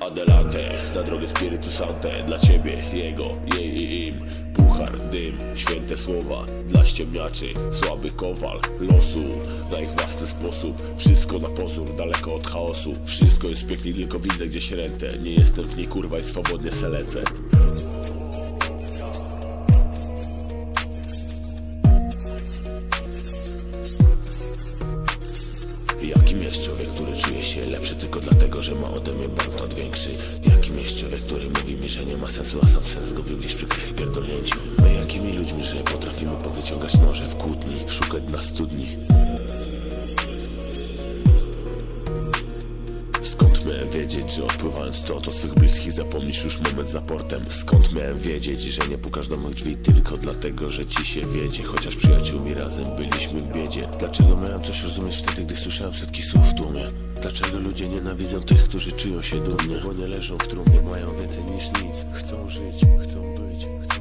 Adelante, na drogę Spiritu Sante Dla ciebie, jego, jej i im. Puchar, dym, święte słowa Dla ściemniaczy, słaby kowal Losu, na ich własny sposób Wszystko na pozór, daleko od chaosu. Wszystko jest pięknie, tylko widzę gdzieś rentę Nie jestem w niej kurwa i swobodnie se lecę. Jest człowiek, który czuje się lepszy tylko dlatego, że ma ode mnie banknot większy? Jakim jest człowiek, który mówi mi, że nie ma sensu, a sam sens zgubił gdzieś przy krychy pierdolnięciu? My jakimi ludźmi, że potrafimy powyciągać noże w kłótni, szukać na studni? Wiedzieć, że odpływając to, to swych bliskich zapomnisz już moment za portem? Skąd miałem wiedzieć, że nie pukasz do moich drzwi tylko dlatego, że ci się wiedzie? Chociaż przyjaciółmi razem byliśmy w biedzie. Dlaczego miałem coś rozumieć wtedy, gdy słyszałem setki słów w tłumie? Dlaczego ludzie nienawidzą tych, którzy czują się dumnie? Bo nie leżą w trumnie, mają więcej niż nic. Chcą żyć, chcą być, chcą